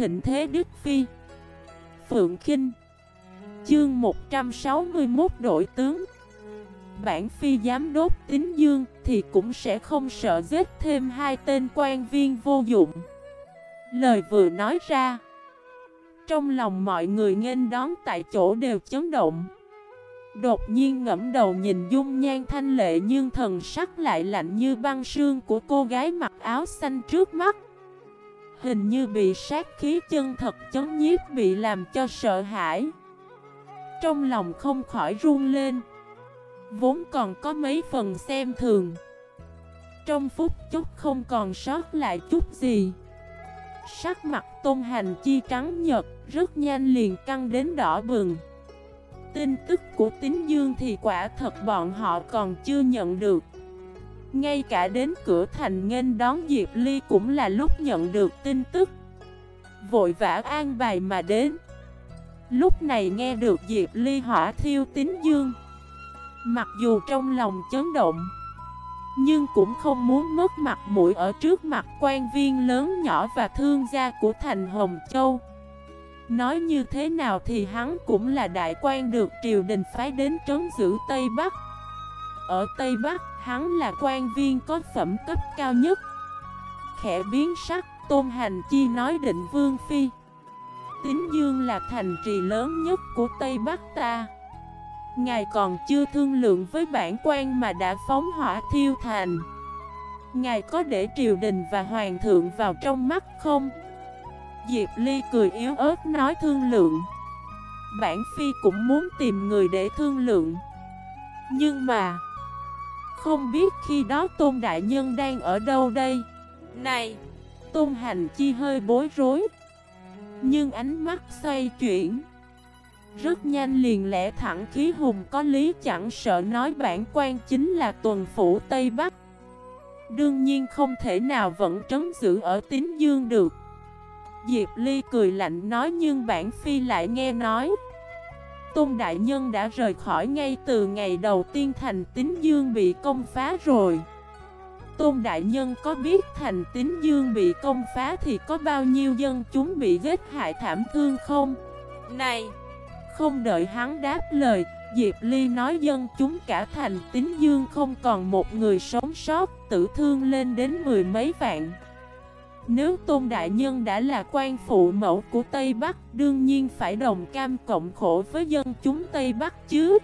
thịnh thế Đức Phi. Phượng Kinh. Chương 161 đổi tướng. Bản Phi dám đốt tính dương Thì cũng sẽ không sợ giết thêm hai tên quan viên vô dụng. Lời vừa nói ra, Trong lòng mọi người nghênh đón tại chỗ đều chấn động. Đột nhiên ngẫm đầu nhìn dung nhan thanh lệ nhưng thần sắc lại lạnh như băng sương của cô gái mặc áo xanh trước mắt. Hình như bị sát khí chân thật chấn nhiếp bị làm cho sợ hãi. Trong lòng không khỏi run lên. Vốn còn có mấy phần xem thường. Trong phút chốc không còn sót lại chút gì. Sắc mặt tôn hành chi trắng nhật Rất nhanh liền căng đến đỏ bừng. Tin tức của tín dương thì quả thật bọn họ còn chưa nhận được. Ngay cả đến cửa thành nghênh đón Diệp Ly cũng là lúc nhận được tin tức. Vội vã an bài mà đến. Lúc này nghe được Diệp Ly hỏa thiêu tín dương. Mặc dù trong lòng chấn động Nhưng cũng không muốn mất mặt mũi ở trước mặt quan viên lớn nhỏ và thương gia của thành Hồng Châu. Nói như thế nào thì hắn cũng là đại quan được triều đình phái đến trấn giữ Tây Bắc. Ở Tây Bắc, hắn là quan viên có phẩm cấp cao nhất. Khẽ biến sắc, Tôn Hành Chi nói định Vương Phi. Tín Dương là thành trì lớn nhất của Tây Bắc ta. Ngài còn chưa thương lượng với bản quan mà đã phóng hỏa thiêu thành. Ngài có để triều đình và hoàng thượng vào trong mắt không? Diệp Ly cười yếu ớt nói thương lượng. Bản Phi cũng muốn tìm người để thương lượng. Nhưng mà không biết khi đó Tôn Đại Nhân đang ở đâu đây? Này, Tôn Hành Chi hơi bối rối. Nhưng ánh mắt xoay chuyển. Rất nhanh liền lẽ thẳng khí hùng có lý chẳng sợ nói bản quan chính là tuần phủ Tây Bắc. Đương nhiên không thể nào vẫn trấn giữ ở tín dương được. Diệp Ly cười lạnh nói nhưng bản phi lại nghe nói. Tôn Đại Nhân đã rời khỏi ngay từ ngày đầu tiên thành tín dương bị công phá rồi Tôn Đại Nhân có biết thành tín dương bị công phá thì có bao nhiêu dân chúng bị giết hại thảm thương không? Này! Không đợi hắn đáp lời, Diệp Ly nói dân chúng cả thành tín dương không còn một người sống sót, tử thương lên đến mười mấy vạn. Nếu Tôn Đại Nhân đã là quan phụ mẫu của Tây Bắc, Đương nhiên phải đồng cam cộng khổ với dân chúng Tây Bắc chứ.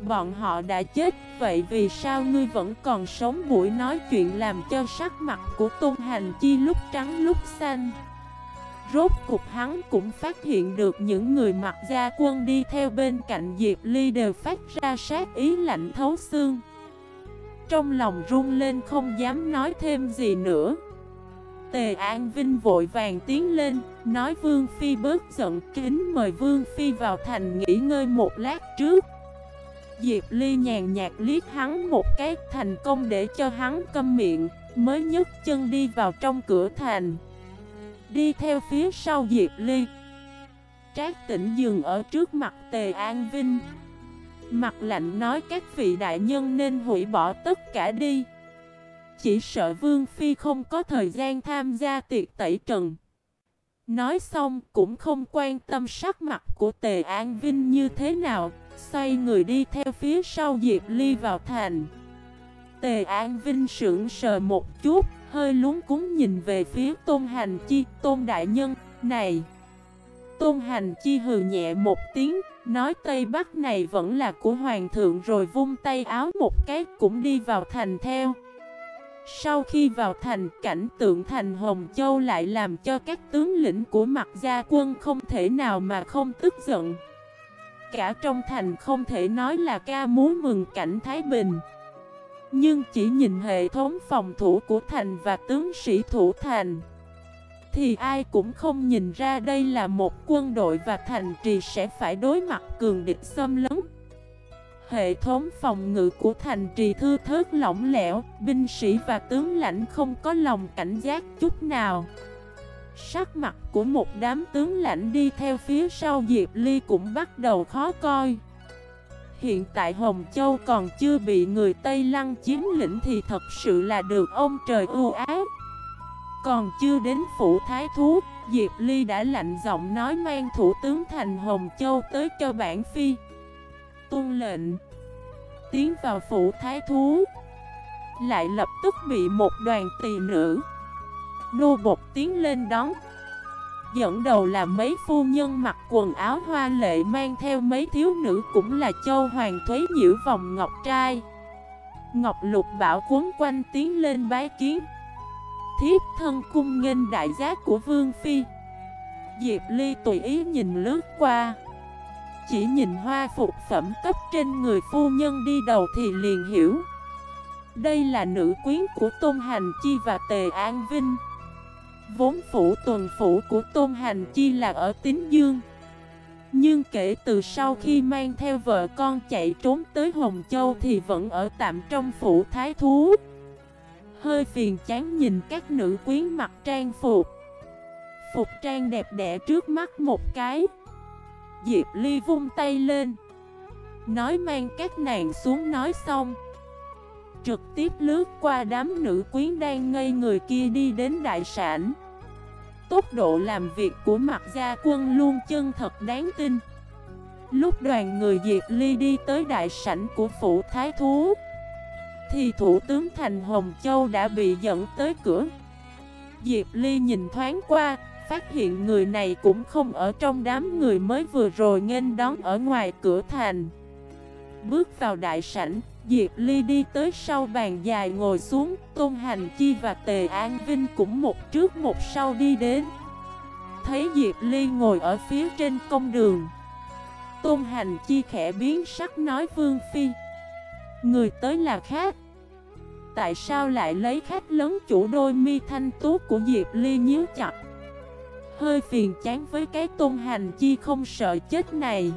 Bọn họ đã chết, Vậy vì sao ngươi vẫn còn sống buổi nói chuyện làm cho sắc mặt của Tôn Hành Chi lúc trắng lúc xanh? Rốt cục hắn cũng phát hiện được những người mặc gia quân đi theo bên cạnh Diệp Ly đều phát ra sát ý lạnh thấu xương. Trong lòng run lên không dám nói thêm gì nữa. Tề An Vinh vội vàng tiến lên, nói Vương Phi bớt giận kính mời Vương Phi vào thành nghỉ ngơi một lát trước. Diệp Ly nhàn nhạt liếc hắn một cái thành công để cho hắn câm miệng, mới nhấc chân đi vào trong cửa thành. Đi theo phía sau Diệp Ly. Trác tỉnh dừng ở trước mặt Tề An Vinh. Mặt lạnh nói các vị đại nhân nên hủy bỏ tất cả đi. Chỉ sợ Vương Phi không có thời gian tham gia tiệc tẩy trần. Nói xong cũng không quan tâm sắc mặt của Tề An Vinh như thế nào, xoay người đi theo phía sau Diệp Ly vào thành. Tề An Vinh sững sờ một chút, hơi lúng cúng nhìn về phía Tôn Hành Chi, Tôn Đại Nhân, này. Tôn Hành Chi hừ nhẹ một tiếng, nói Tây Bắc này vẫn là của Hoàng thượng rồi vung tay áo một cái cũng đi vào thành theo. Sau khi vào thành, cảnh tượng thành Hồng Châu lại làm cho các tướng lĩnh của mặt gia quân không thể nào mà không tức giận. Cả trong thành không thể nói là ca múa mừng cảnh Thái Bình. Nhưng chỉ nhìn hệ thống phòng thủ của thành và tướng sĩ thủ thành Thì ai cũng không nhìn ra đây là một quân đội và thành trì sẽ phải đối mặt cường địch xâm lấn Hệ thống phòng ngự của thành trì thư thớt lỏng lẻo, binh sĩ và tướng lãnh không có lòng cảnh giác chút nào. Sắc mặt của một đám tướng lãnh đi theo phía sau Diệp Ly cũng bắt đầu khó coi. Hiện tại Hồng Châu còn chưa bị người Tây Lăng chiếm lĩnh thì thật sự là được ông trời ưu ái. Còn chưa đến phủ thái thú, Diệp Ly đã lạnh giọng nói mang thủ tướng thành Hồng Châu tới cho bản phi. Tuân lệnh. Tiến vào phủ thái thú. Lại lập tức bị một đoàn tỳ nữ, Nô bột tiến lên đón. Dẫn đầu là mấy phu nhân mặc quần áo hoa lệ mang theo mấy thiếu nữ cũng là châu hoàng thuế nhiễu vòng ngọc trai. Ngọc lục bảo cuốn quanh tiến lên bái kiến. Thiếp thân cung nghênh đại giác của Vương Phi. Diệp Ly tùy ý nhìn lướt qua. Chỉ nhìn hoa phục phẩm cấp trên người phu nhân đi đầu thì liền hiểu. Đây là nữ quyến của Tôn Hành Chi và Tề An Vinh. Vốn phủ tuần phủ của Tôn Hành Chi là ở Tín Dương. Nhưng kể từ sau khi mang theo vợ con chạy trốn tới Hồng Châu thì vẫn ở tạm trong phủ thái thú. Hơi phiền chán nhìn các nữ quyến mặc trang phục. Phục trang đẹp đẽ trước mắt một cái. Diệp Ly vung tay lên. Nói mang các nàng xuống nói xong. Trực tiếp lướt qua đám nữ quyến đang ngây người kia đi đến đại sản Tốc độ làm việc của mặt gia quân luôn chân thật đáng tin. Lúc đoàn người Diệp Ly đi tới đại sảnh của phủ Thái Thú, Thì Thủ tướng Thành Hồng Châu đã bị dẫn tới cửa. Diệp Ly nhìn thoáng qua Phát hiện người này cũng không ở trong đám người mới vừa rồi nghênh đón ở ngoài cửa thành. Bước vào đại sảnh, Diệp Ly đi tới sau bàn dài ngồi xuống, Tôn Hành Chi và Tề An Vinh cũng một trước một sau đi đến. Thấy Diệp Ly ngồi ở phía trên công đường, Tôn Hành Chi khẽ biến sắc nói, Vương Phi, Người tới là khác Tại sao lại lấy khách lớn chủ đôi mi thanh tú của Diệp Ly nhíu chặt? Hơi phiền chán với cái Tôn Hành Chi không sợ chết này.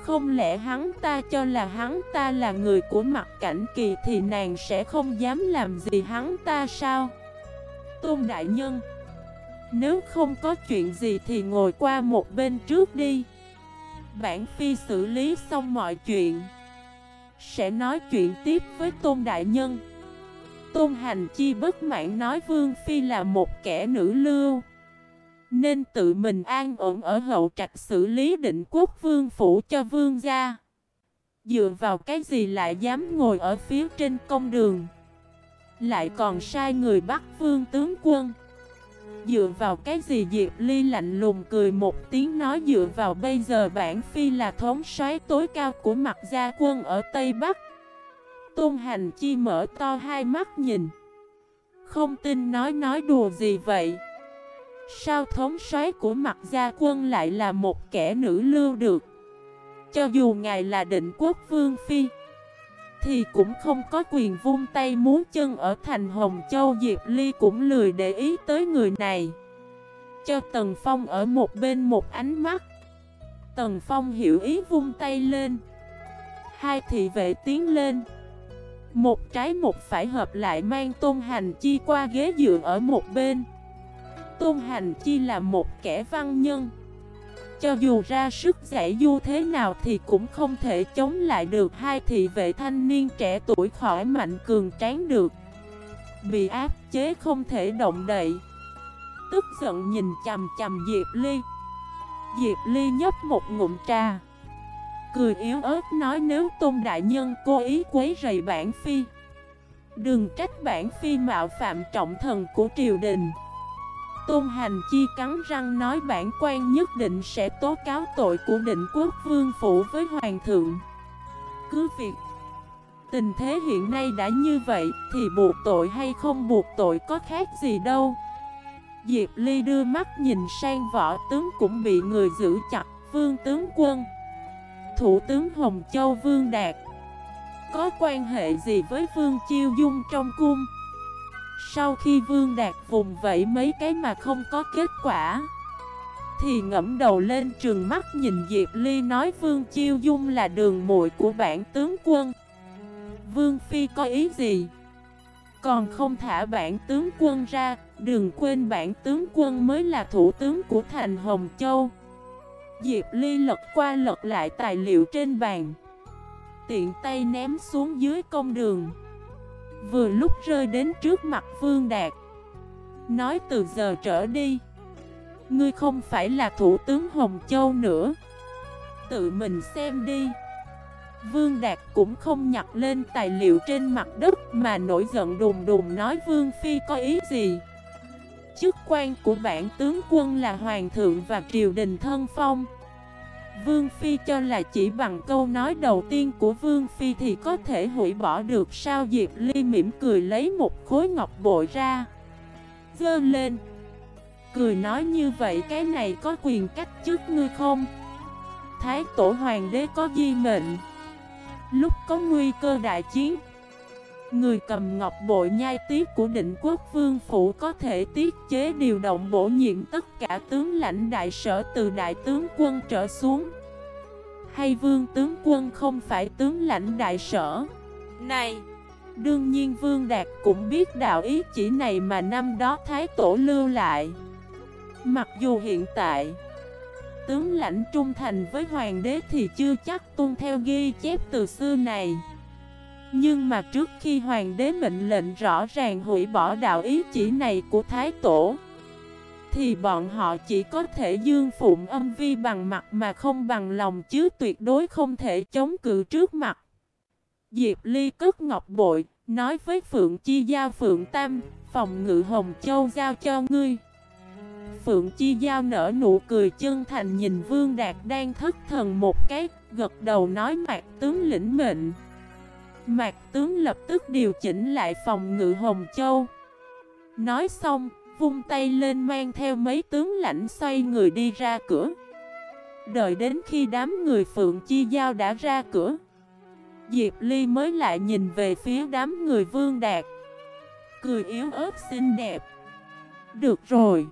Không lẽ hắn ta cho là hắn ta là người của mặt cảnh kỳ thì nàng sẽ không dám làm gì hắn ta sao? Tôn Đại Nhân, Nếu không có chuyện gì thì ngồi qua một bên trước đi. Bản Phi xử lý xong mọi chuyện, Sẽ nói chuyện tiếp với Tôn Đại Nhân. Tôn Hành Chi bất mãn nói Vương Phi là một kẻ nữ lưu nên tự mình an ổn ở hậu trạch xử lý định quốc vương phủ cho vương gia. Dựa vào cái gì lại dám ngồi ở phía trên công đường? Lại còn sai người bắt vương tướng quân. Dựa vào cái gì Diệp Ly lạnh lùng cười một tiếng nói dựa vào bây giờ bản phi là thống soái tối cao của mặt gia quân ở Tây Bắc? Tôn Hành Chi mở to hai mắt nhìn. Không tin nói nói đùa gì vậy? Sao thống soái của mặt gia quân lại là một kẻ nữ lưu được? Cho dù ngài là định quốc vương phi, Thì cũng không có quyền vung tay muốn chân ở thành Hồng Châu. Diệp Ly cũng lười để ý tới người này. Cho Tần Phong ở một bên một ánh mắt. Tần Phong hiểu ý vung tay lên. Hai thị vệ tiến lên. Một trái một phải hợp lại mang tôn hành chi qua ghế dựa ở một bên. Tôn Hành Chi là một kẻ văn nhân. Cho dù ra sức giải du thế nào thì cũng không thể chống lại được hai thị vệ thanh niên trẻ tuổi khỏi mạnh cường tráng được. Bị áp chế không thể động đậy. Tức giận nhìn chầm chầm Diệp Ly. Diệp Ly nhấp một ngụm trà. Cười yếu ớt nói nếu Tôn Đại Nhân cố ý quấy rầy bản phi. Đừng trách bản phi mạo phạm trọng thần của triều đình. Tôn Hành Chi cắn răng nói bản quan nhất định sẽ tố cáo tội của định quốc vương phủ với hoàng thượng. Cứ việc Tình thế hiện nay đã như vậy thì buộc tội hay không buộc tội có khác gì đâu. Diệp Ly đưa mắt nhìn sang võ tướng cũng bị người giữ chặt, Vương tướng quân, Thủ tướng Hồng Châu Vương Đạt. Có quan hệ gì với Vương Chiêu Dung trong cung? Sau khi Vương Đạt vùng vẫy mấy cái mà không có kết quả, Thì ngẫm đầu lên trường mắt nhìn Diệp Ly nói Vương Chiêu Dung là đường muội của bản tướng quân. Vương Phi có ý gì? Còn không thả bản tướng quân ra, Đừng quên bản tướng quân mới là thủ tướng của thành Hồng Châu. Diệp Ly lật qua lật lại tài liệu trên bàn, Tiện tay ném xuống dưới công đường. Vừa lúc rơi đến trước mặt Vương Đạt. Nói từ giờ trở đi, Ngươi không phải là thủ tướng Hồng Châu nữa. Tự mình xem đi. Vương Đạt cũng không nhặt lên tài liệu trên mặt đất Mà nổi giận đùng đùng nói Vương Phi có ý gì? Chức quan của bản tướng quân là Hoàng thượng và triều đình thân phong. Vương Phi cho là chỉ bằng câu nói đầu tiên của Vương Phi thì có thể hủy bỏ được sao Diệp Ly mỉm cười lấy một khối ngọc bội ra. Dơ lên. Cười nói như vậy, cái này có quyền cách trước ngươi không? Thái tổ hoàng đế có di mệnh. Lúc có nguy cơ đại chiến Người cầm ngọc bội nhai tiết của định quốc vương phủ có thể tiết chế điều động bổ nhiệm tất cả tướng lãnh đại sở từ đại tướng quân trở xuống. Hay vương tướng quân không phải tướng lãnh đại sở? Này! Đương nhiên Vương Đạt cũng biết đạo ý chỉ này mà năm đó Thái Tổ lưu lại. Mặc dù hiện tại Tướng lãnh trung thành với hoàng đế thì chưa chắc tuân theo ghi chép từ xưa này nhưng mà trước khi hoàng đế mệnh lệnh rõ ràng hủy bỏ đạo ý chỉ này của Thái Tổ Thì bọn họ chỉ có thể dương phụng âm vi bằng mặt mà không bằng lòng chứ tuyệt đối không thể chống cự trước mặt Diệp Ly cất ngọc bội, nói với Phượng Chi Giao Phượng Tam, phòng ngự Hồng Châu giao cho ngươi. Phượng Chi Giao nở nụ cười chân thành nhìn Vương Đạt đang thất thần một cái, gật đầu nói mạc tướng lĩnh mệnh. Mạc tướng lập tức điều chỉnh lại phòng ngự Hồng Châu. Nói xong, vung tay lên mang theo mấy tướng lãnh xoay người đi ra cửa. Đợi đến khi đám người Phượng Chi Giao đã ra cửa. Diệp Ly mới lại nhìn về phía đám người Vương Đạt. Cười yếu ớt xinh đẹp. Được rồi.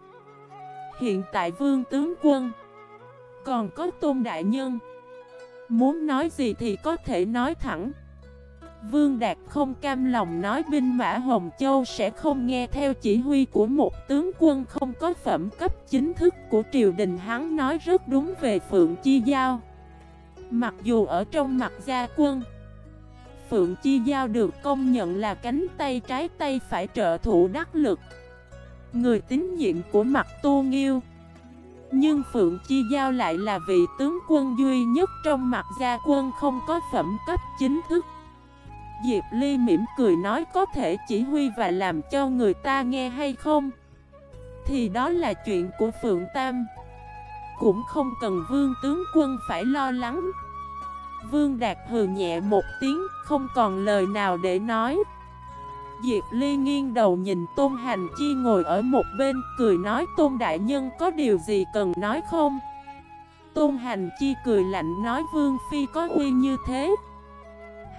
Hiện tại Vương Tướng Quân Còn có Tôn Đại Nhân Muốn nói gì thì có thể nói thẳng Vương Đạt không cam lòng nói binh mã Hồng Châu sẽ không nghe theo chỉ huy của một tướng quân không có phẩm cấp chính thức của triều đình. Hắn nói rất đúng về Phượng Chi Giao. Mặc dù ở trong mặt gia quân, Phượng Chi Giao được công nhận là cánh tay trái tay phải trợ thủ đắc lực, Người tín nhiệm của mặt tu nghiêu. Nhưng Phượng Chi Giao lại là vị tướng quân duy nhất trong mặt gia quân không có phẩm cấp chính thức Diệp Ly mỉm cười nói có thể chỉ huy và làm cho người ta nghe hay không Thì đó là chuyện của Phượng Tam Cũng không cần vương tướng quân phải lo lắng Vương Đạt hừ nhẹ một tiếng, không còn lời nào để nói. Diệp Ly nghiêng đầu nhìn Tôn Hành Chi ngồi ở một bên, cười nói Tôn Đại Nhân có điều gì cần nói không? Tôn Hành Chi cười lạnh nói Vương Phi có uy như thế.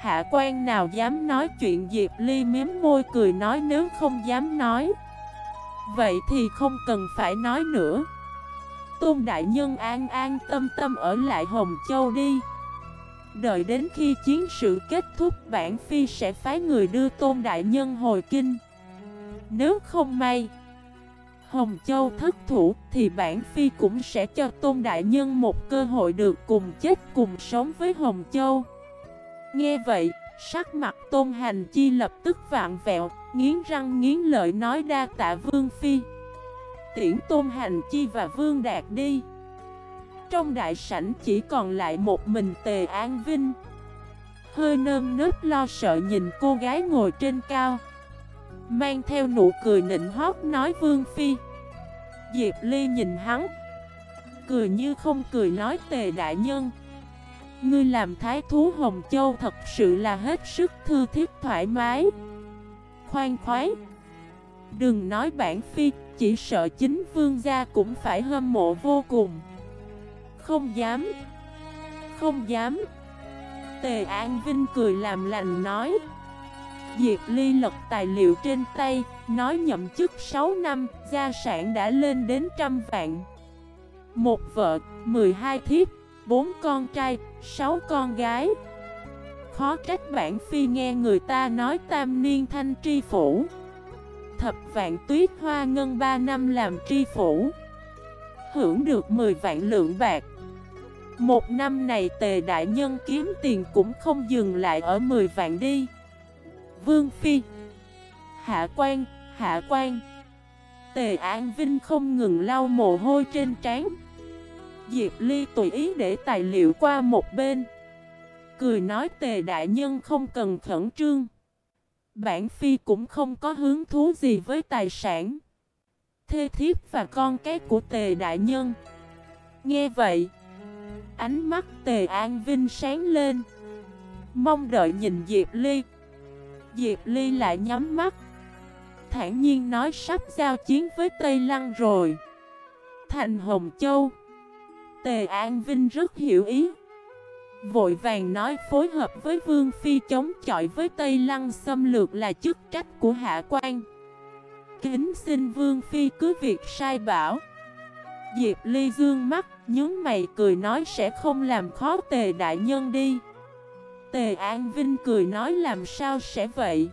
Hạ quan nào dám nói chuyện Diệp Ly miếm môi cười nói nếu không dám nói. Vậy thì không cần phải nói nữa. Tôn Đại Nhân an an tâm tâm ở lại Hồng Châu đi. Đợi đến khi chiến sự kết thúc, bản phi sẽ phái người đưa tôn đại nhân hồi kinh Nếu không may, Hồng Châu thất thủ thì bản phi cũng sẽ cho tôn đại nhân một cơ hội được cùng chết cùng sống với Hồng Châu Nghe vậy, sắc mặt tôn hành chi lập tức vạn vẹo, nghiến răng nghiến lợi nói đa tạ vương phi. Tiễn tôn hành chi và vương đạt đi. Trong đại sảnh chỉ còn lại một mình Tề An Vinh. Hơi nơm nớp lo sợ nhìn cô gái ngồi trên cao. Mang theo nụ cười nịnh hót nói Vương Phi. Diệp Ly nhìn hắn. Cười như không cười nói Tề Đại Nhân. Ngươi làm thái thú Hồng Châu thật sự là hết sức thư thiết thoải mái. Khoan khoái. Đừng nói bản phi, chỉ sợ chính vương gia cũng phải hâm mộ vô cùng. Không dám. Không dám. Tề An Vinh cười làm lành nói. Diệp Ly lật tài liệu trên tay Nói nhậm chức 6 năm Gia sản đã lên đến trăm vạn. Một vợ, 12 thiếp bốn con trai, sáu con gái. Khó trách bản phi nghe người ta nói tam niên thanh tri phủ. Thập vạn tuyết hoa ngân 3 năm làm tri phủ. Hưởng được 10 vạn lượng bạc. Một năm này tề đại nhân kiếm tiền cũng không dừng lại ở 10 vạn đi. Vương Phi. Hạ quan, hạ quan. Tề An Vinh không ngừng lau mồ hôi trên trán. Diệp Ly tùy ý để tài liệu qua một bên. Cười nói Tề Đại Nhân không cần khẩn trương. Bản Phi cũng không có hứng thú gì với tài sản. Thê thiếp và con cái của Tề Đại Nhân. Nghe vậy, Ánh mắt Tề An Vinh sáng lên. Mong đợi nhìn Diệp Ly. Diệp Ly lại nhắm mắt. Thản nhiên nói sắp giao chiến với Tây Lăng rồi. Thành Hồng Châu. Tề An Vinh rất hiểu ý. Vội vàng nói phối hợp với Vương Phi chống chọi với Tây Lăng xâm lược là chức trách của Hạ quan. Kính xin Vương Phi cứ việc sai bảo. Diệp Ly dương mắt, nhớ mày cười nói sẽ không làm khó tề đại nhân đi. Tề An Vinh cười nói làm sao sẽ vậy?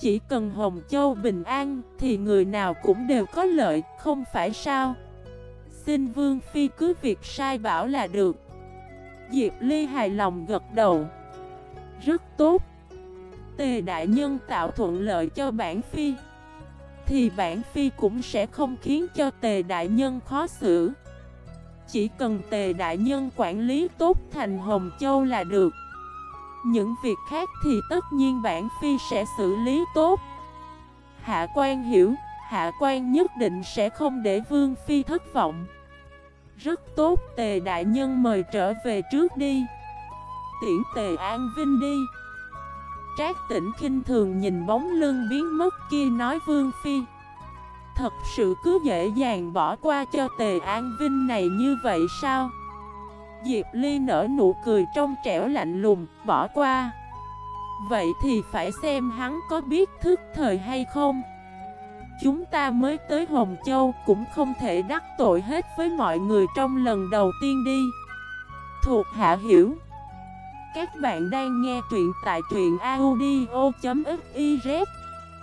Chỉ cần Hồng Châu bình an thì người nào cũng đều có lợi, không phải sao? Xin Vương Phi cứ việc sai bảo là được. Diệp Ly hài lòng gật đầu. Rất tốt. Tề đại nhân tạo thuận lợi cho bản Phi, Thì bản Phi cũng sẽ không khiến cho tề đại nhân khó xử. Chỉ cần tề đại nhân quản lý tốt thành Hồng Châu là được. Những việc khác thì tất nhiên bản Phi sẽ xử lý tốt. Hạ quan hiểu. Hạ quan nhất định sẽ không để Vương Phi thất vọng. Rất tốt tề đại nhân mời trở về trước đi. Tiễn tề an vinh đi. Trác tỉnh kinh thường nhìn bóng lưng biến mất kia nói Vương Phi. Thật sự cứ dễ dàng bỏ qua cho tề an vinh này như vậy sao? Diệp Ly nở nụ cười trong trẻo lạnh lùng, bỏ qua. Vậy thì phải xem hắn có biết thức thời hay không. Chúng ta mới tới Hồng Châu, cũng không thể đắc tội hết với mọi người trong lần đầu tiên đi. Thuộc hạ hiểu. Các bạn đang nghe truyện tại truyện audio.fif